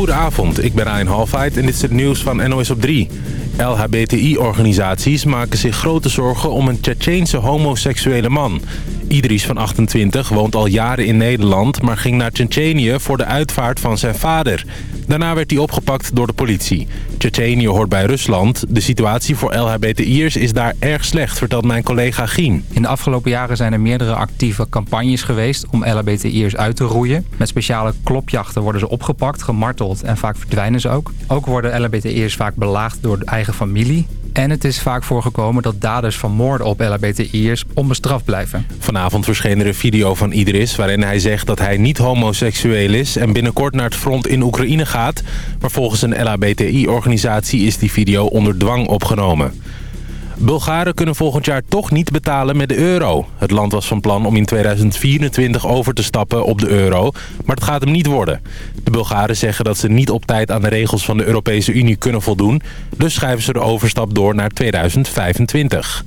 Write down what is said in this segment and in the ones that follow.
Goedenavond, ik ben Ryan Halfheid en dit is het nieuws van NOS op 3. LHBTI-organisaties maken zich grote zorgen om een Tsjetsjeense homoseksuele man. Idris van 28 woont al jaren in Nederland, maar ging naar Tsjetsjenië voor de uitvaart van zijn vader. Daarna werd hij opgepakt door de politie. Tsjetsjenië hoort bij Rusland. De situatie voor LHBTI'ers is daar erg slecht, vertelt mijn collega Gien. In de afgelopen jaren zijn er meerdere actieve campagnes geweest om LHBTI'ers uit te roeien. Met speciale klopjachten worden ze opgepakt, gemarteld en vaak verdwijnen ze ook. Ook worden LHBTI'ers vaak belaagd door de eigen familie. En het is vaak voorgekomen dat daders van moorden op LHBTI'ers onbestraft blijven. Vanavond verscheen er een video van Idris waarin hij zegt dat hij niet homoseksueel is... en binnenkort naar het front in Oekraïne gaat. Maar volgens een LHBTI-organisatie is die video onder dwang opgenomen. Bulgaren kunnen volgend jaar toch niet betalen met de euro. Het land was van plan om in 2024 over te stappen op de euro, maar het gaat hem niet worden. De Bulgaren zeggen dat ze niet op tijd aan de regels van de Europese Unie kunnen voldoen, dus schrijven ze de overstap door naar 2025.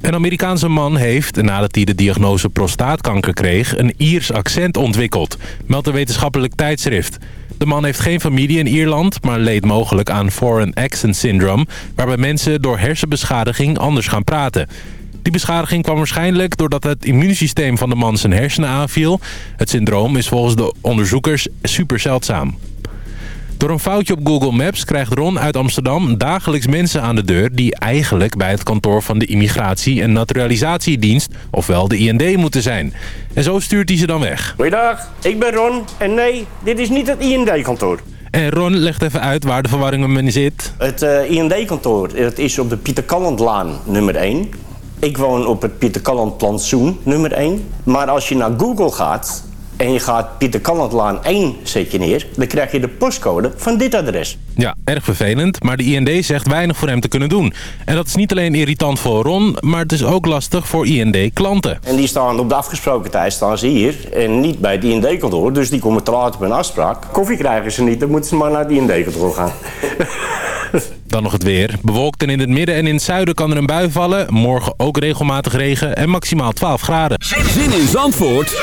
Een Amerikaanse man heeft, nadat hij de diagnose prostaatkanker kreeg... een Iers accent ontwikkeld, meldt een wetenschappelijk tijdschrift. De man heeft geen familie in Ierland, maar leed mogelijk aan Foreign Accent Syndrome... waarbij mensen door hersenbeschadiging anders gaan praten. Die beschadiging kwam waarschijnlijk doordat het immuunsysteem van de man zijn hersenen aanviel. Het syndroom is volgens de onderzoekers super zeldzaam. Door een foutje op Google Maps krijgt Ron uit Amsterdam dagelijks mensen aan de deur... die eigenlijk bij het kantoor van de Immigratie- en Naturalisatiedienst, ofwel de IND, moeten zijn. En zo stuurt hij ze dan weg. Goeiedag, ik ben Ron en nee, dit is niet het IND-kantoor. En Ron legt even uit waar de verwarring in zit. Het uh, IND-kantoor het is op de Pieter Kallandlaan nummer 1. Ik woon op het Pieter Kalland plantsoen nummer 1. Maar als je naar Google gaat en je gaat Pieter Kallandlaan 1 zet je neer... dan krijg je de postcode van dit adres. Ja, erg vervelend, maar de IND zegt weinig voor hem te kunnen doen. En dat is niet alleen irritant voor Ron, maar het is ook lastig voor IND-klanten. En die staan op de afgesproken tijd staan ze hier en niet bij het IND-kantoor. Dus die komen te laat op een afspraak. Koffie krijgen ze niet, dan moeten ze maar naar het IND-kantoor gaan. Dan nog het weer. Bewolkt en in het midden en in het zuiden kan er een bui vallen. Morgen ook regelmatig regen en maximaal 12 graden. Zin in Zandvoort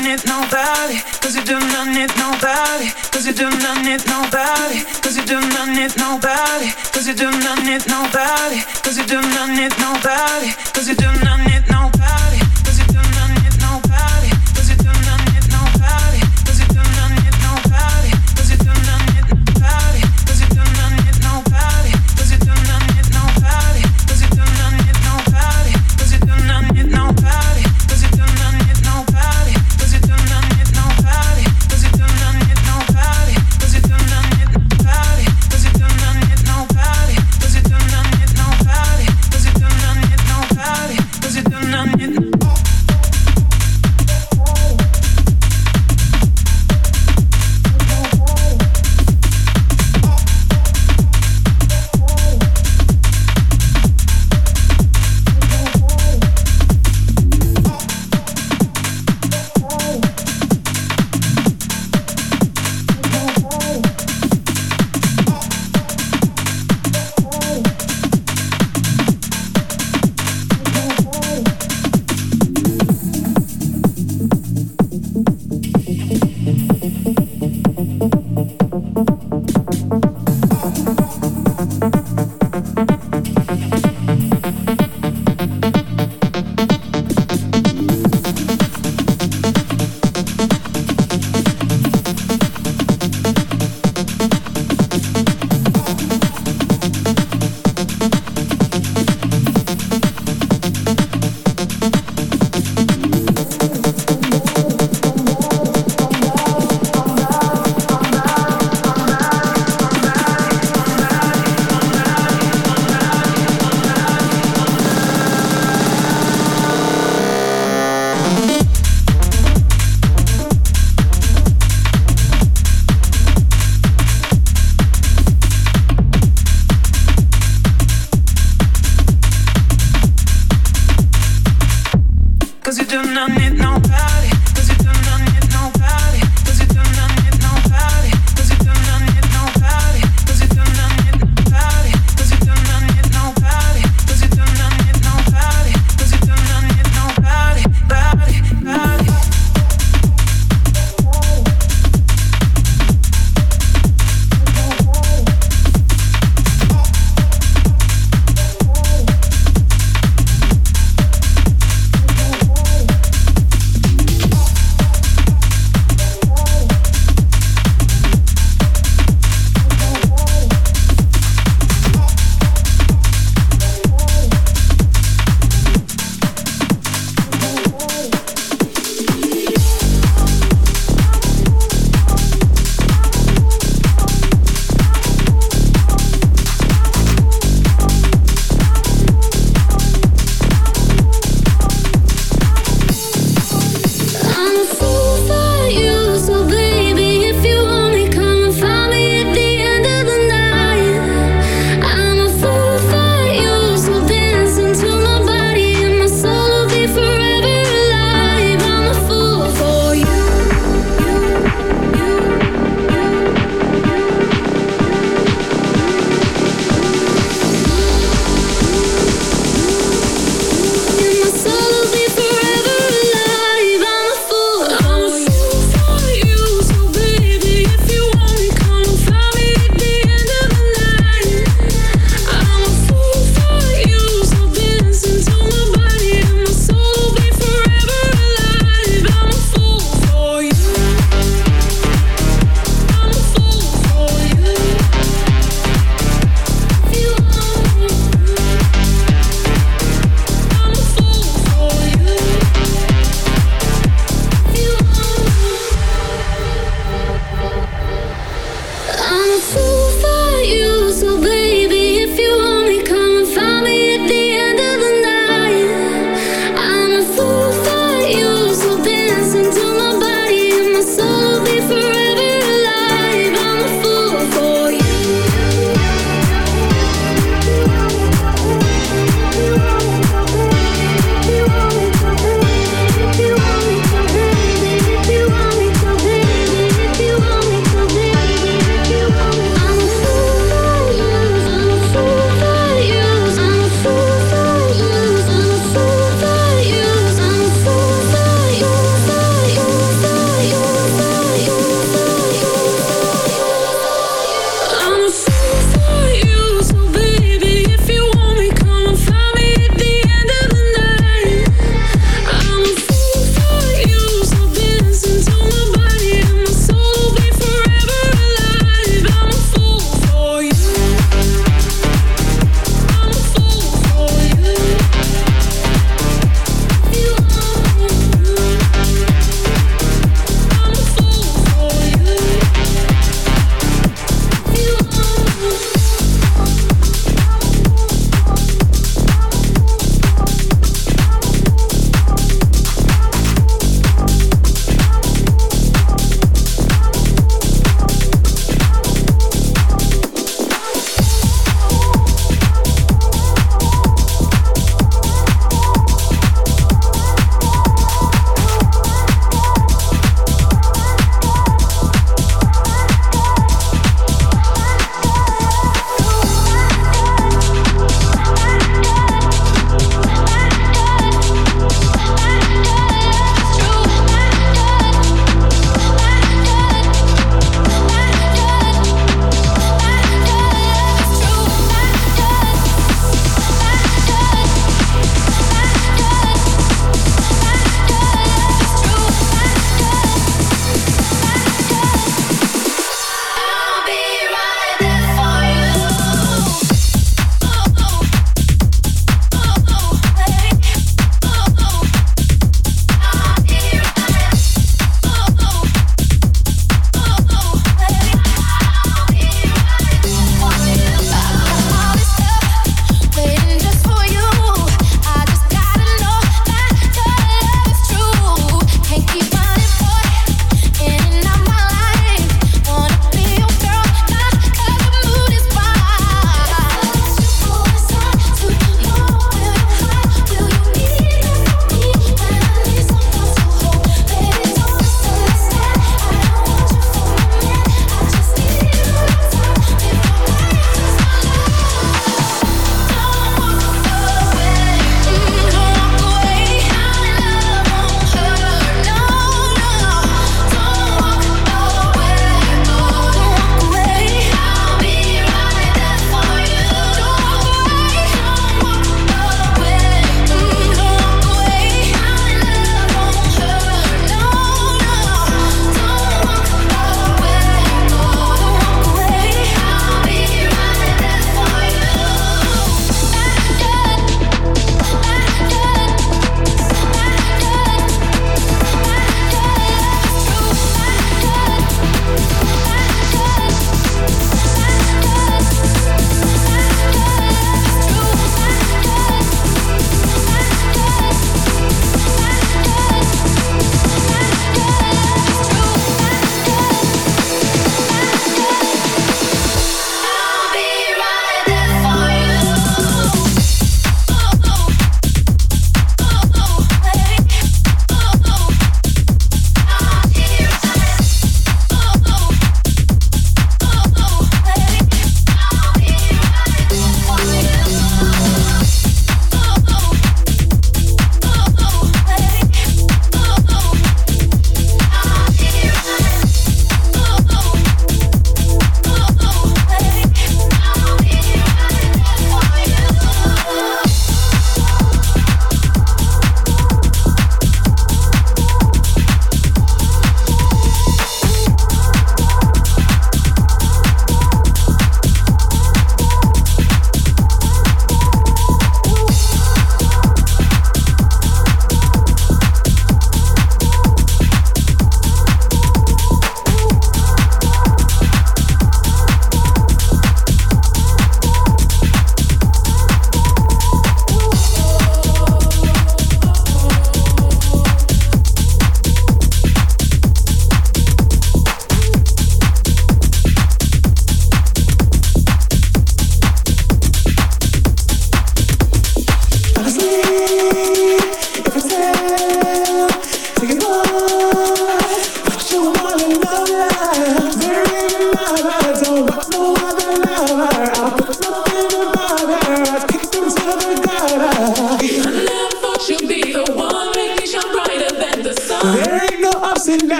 not nobody, cause you do none it nobody, cause you do none it nobody, cause you do none it nobody, cause you do none it nobody, cause you do none it nobody, cause you do none it nobody.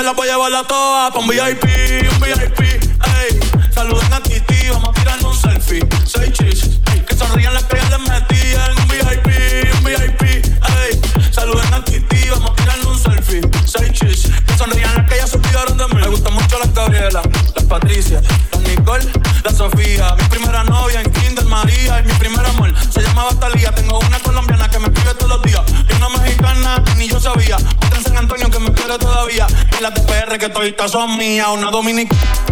Me la voy a llevar a toa pa' un VIP, un VIP, ey. Saluden a Titi, vamos a tirar un selfie. Seis chis, que sonrían las que ya les metían. un VIP, un VIP, ey. Saluden a Titi, vamos a tirar un selfie. Seis chis, que sonrían las que ya se olvidaron de mí. Me gustan mucho las Gabriela, las Patricia, las Nicole, las Sofía. Mi primera novia en Kinder María y mi primer amor se llamaba Talía. Tengo una colombiana que me escribe todos los días y una mexicana que ni yo sabía. Y las PR que todavía son mías. Una dominicana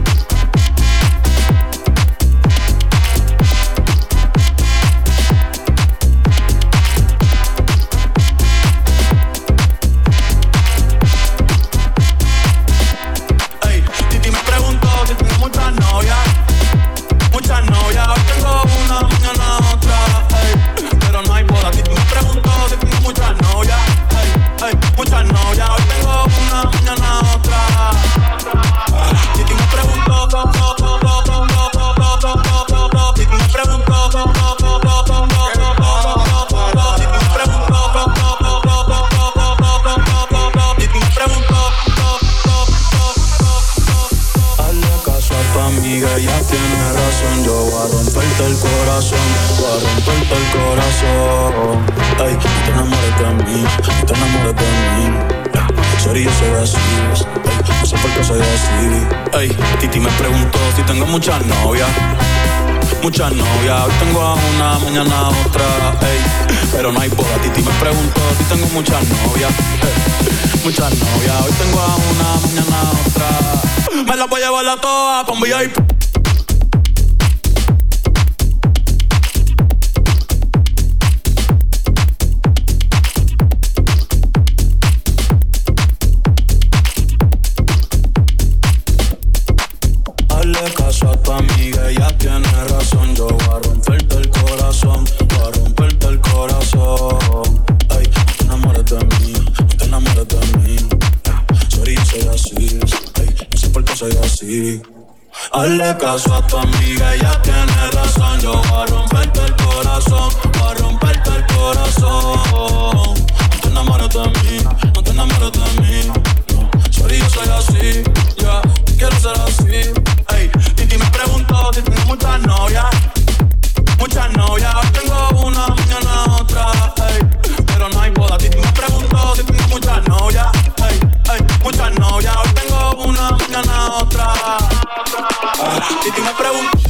razón, yo voy a romperte el corazón, voy a romperte el corazón. No te enamores de mí, te enamores de mí. Sorry, yo soy así, ey, no sé por qué soy así. Ey, Titi me preguntó si tengo muchas novias. Muchas novias, hoy tengo a una, mañana a otra, ey, pero no hay boda. Titi me preguntó si tengo muchas novias, muchas novias, hoy tengo a una, mañana a otra. Me la voy a llevar a todas con VIP. Así. Hazle caso a tu amiga, ella tiene razón. Yo voy a romperte el corazón, voy a romperte el corazón. No te enamores de mí, no te enamores de mí. Sorry, yo soy así, Ah, Titi me preguntó.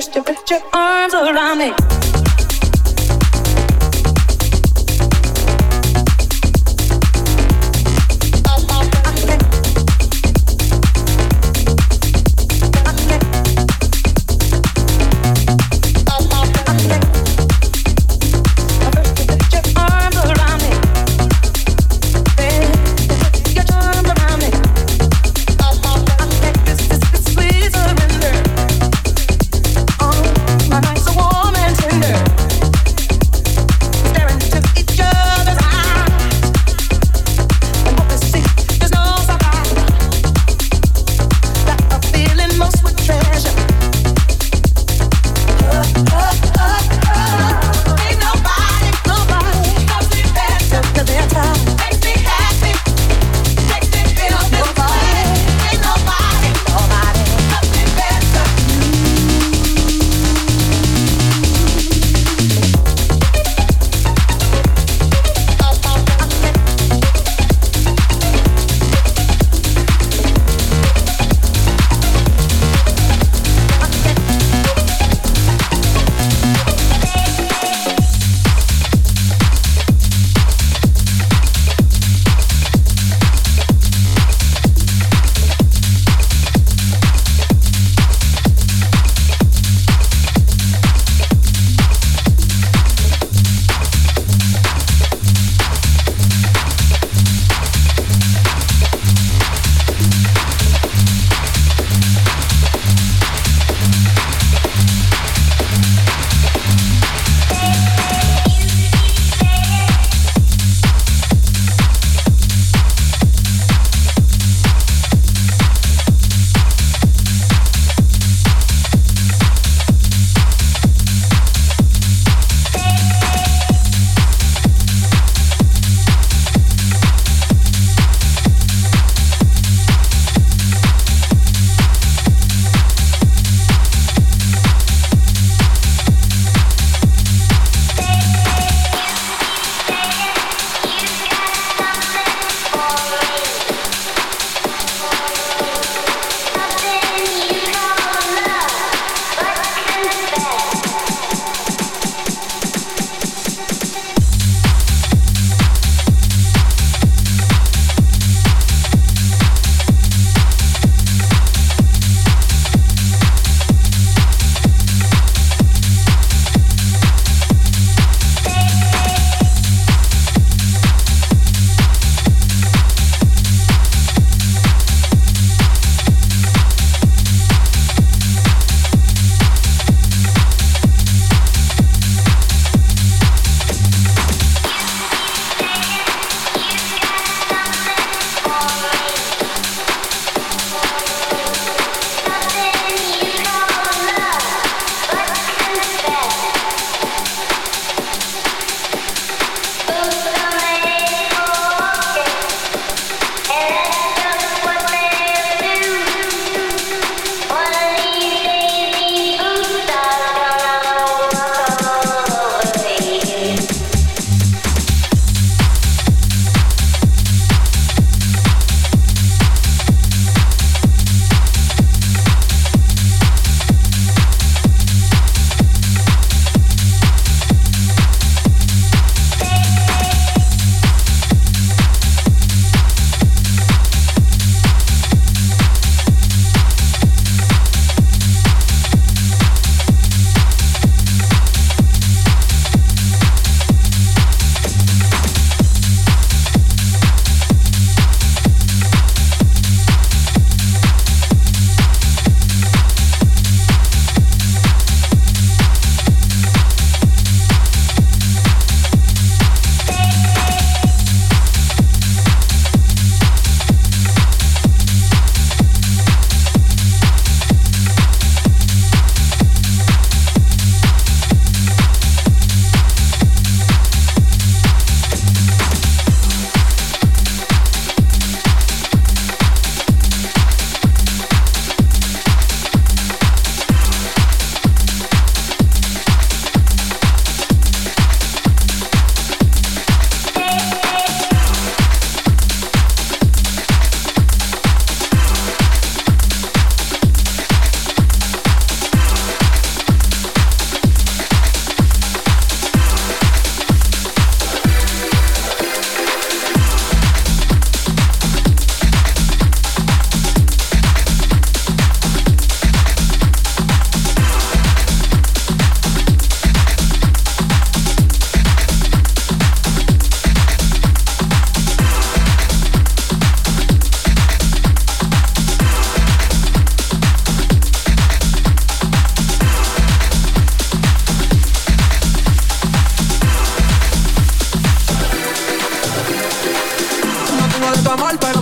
First you put your arms around me.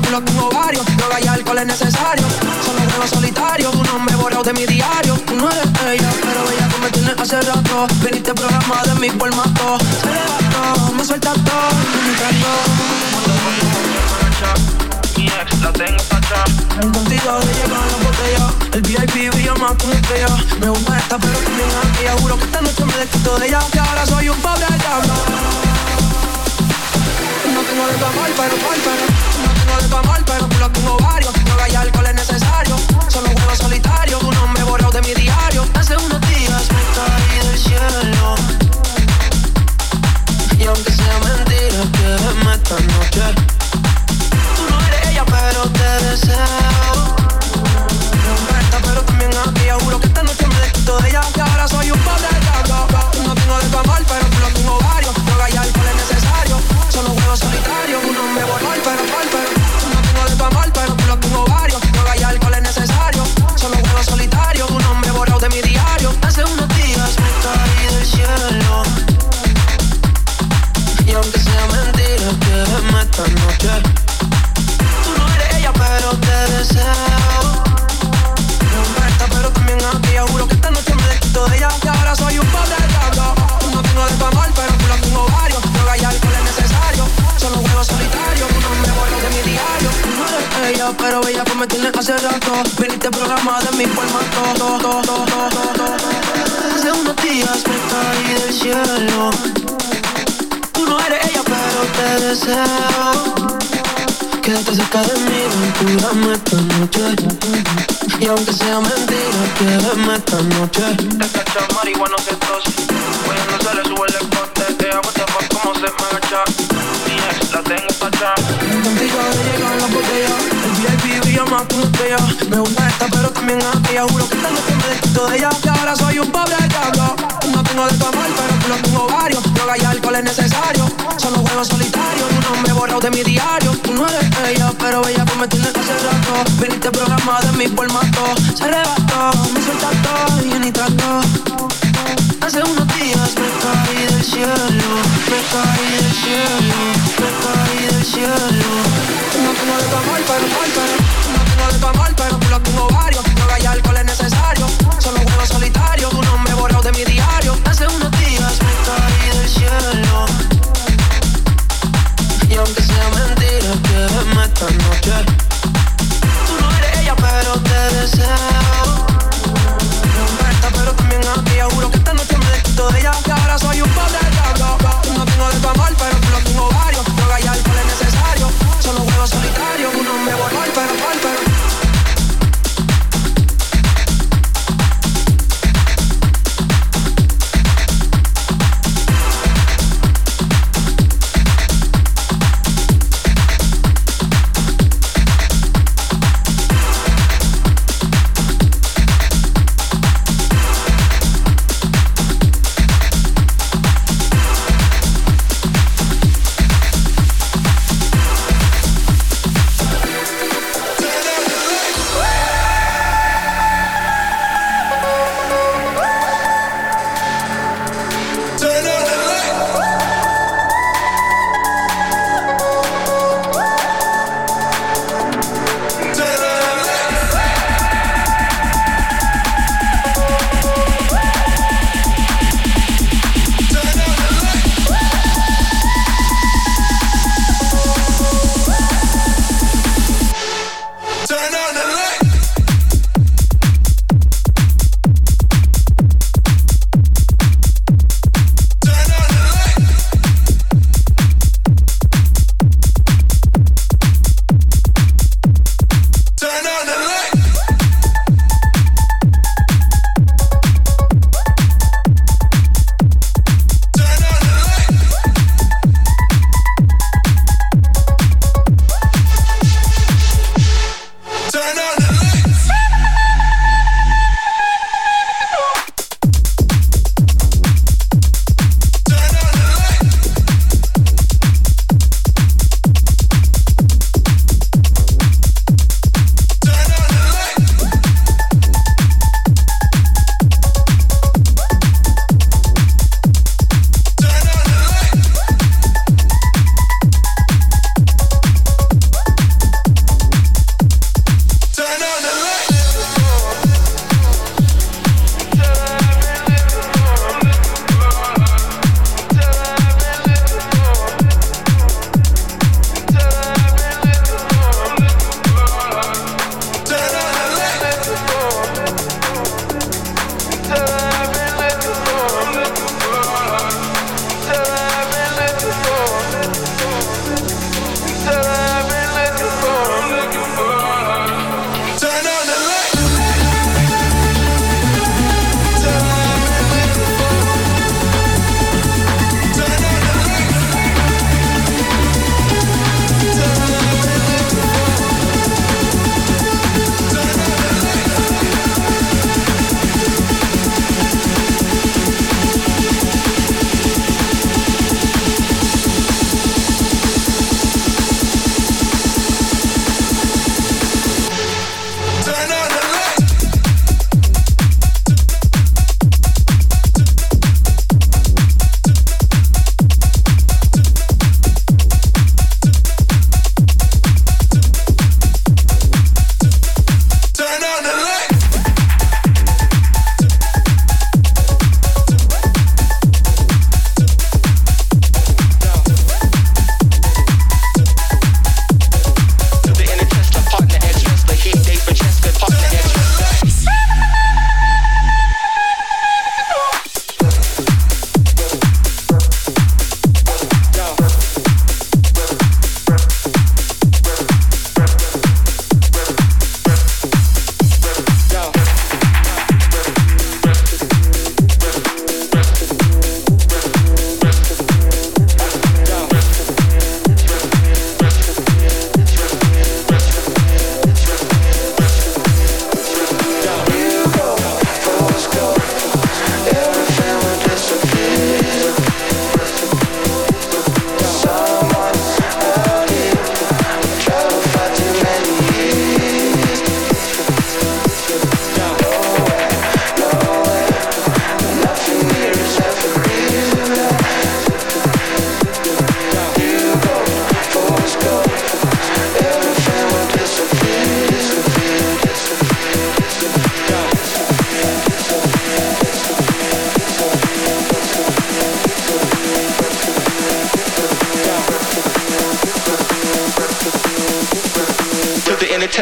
Culo tengo varios. Droga y alcohol es necesario. Solo juego solitario, tu nombre borrado de mi diario. Tú no eres ella, pero ella tú me tienes hace rato. Viniste programa de mi formato. Levantó, me suelta todo, me trato. Mi ex la tengo tacha El contigo de llegar a la botella El VIP brilla más que una estrella Me gusta esta pero también aquella Juro que esta noche me desquito de ella Que ahora soy un pobre diablo no tengo de amor, pero, pero, pero No de tu amor, pero culo tengo varios. Droga y alcohol es necesario. Solo juego solitario Tu nombre borrado de mi diario. Hace unos días me caí del cielo. Y aunque sea mentira Quédame esta noche Tú no eres ella, pero te deseo. No esta, pero también aquella Juro que esta noche me desquito de ella. Que ahora soy un pobre No tengo de tu amor, pero culo tengo varios. Droga y alcohol es necesario. Solo juego solitario, un hombre borrón, pero, esta noche. Tú no eres ella, pero te deseo. No esta, pero también aquella Juro que esta noche me desquito de ella. Que ahora soy un pobre diablo No tengo de tu amor, pero tú lo tengo varios. Droga y alcohol es necesario. Solo juego solitario Tu nombre borro de mi diario. Tú no eres ella, pero ella pues me tienes hace rato. Viniste programa de mi formato to, to, to, to, to, to. Hace unos días me caí del cielo pero te deseo Quédate cerca de mí, ven, cúrame esta noche Y aunque sea mentira, quédame esta noche. Te cacha marihuana se tose Cuando no se le sube el escote. Te hago te pa' como se me agacha Mi ex la tengo tacha Contigo de llegar a la botella. El VIP brilla más que una estrella. Me gusta esta pero también aquella Juro que esta noche me desquito de ella. Que ahora soy un pobre diablo tengo de tu amor pero tú lo tengo varios Droga y alcohol es necesario. Solo juego solitario Tu nombre borrado de mi diario. Tú no eres ella pero ella pues me tienes hace rato Viniste programa de mi formato Se arrebató, me suelta y ni Hace unos días me caí del cielo Me caí del cielo Me caí del cielo. No tengo de tu amor, pero, No tengo de tu amor, pero tú lo tengo varios alcohol es necesario. Solo juego solitario Tu nombre borrado de mi diario. Hace unos días me caí del cielo. Y aunque sea mentira, quédame esta noche Tú no eres ella, pero te deseo. No esta, pero también aquella Juro que esta noche me desquito de ella. Que ahora soy un pobre diablo No tengo de tu amor, pero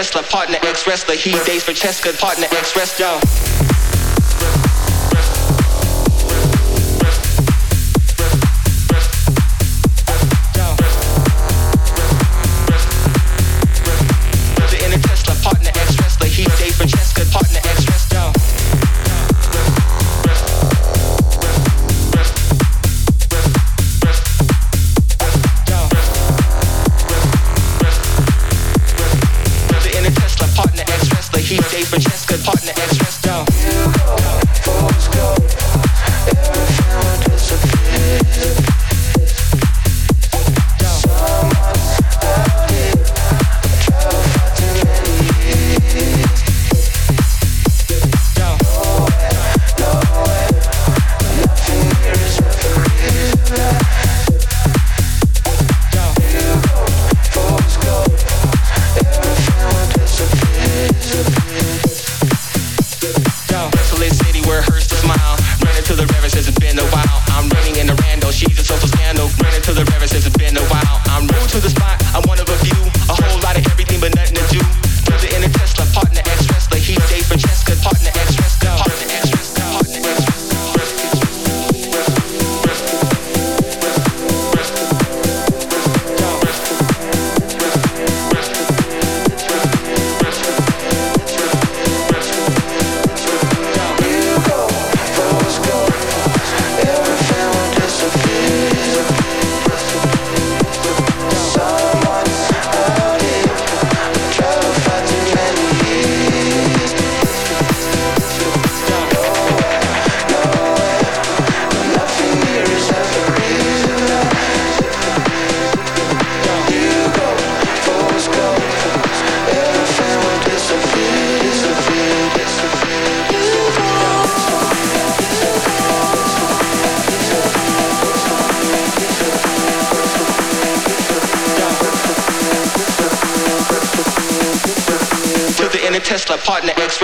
wrestler, partner, ex wrestler. He dates for Cheska, partner, ex wrestler.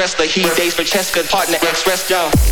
wrestler. He dates for Cheska, partner, Express wrestler.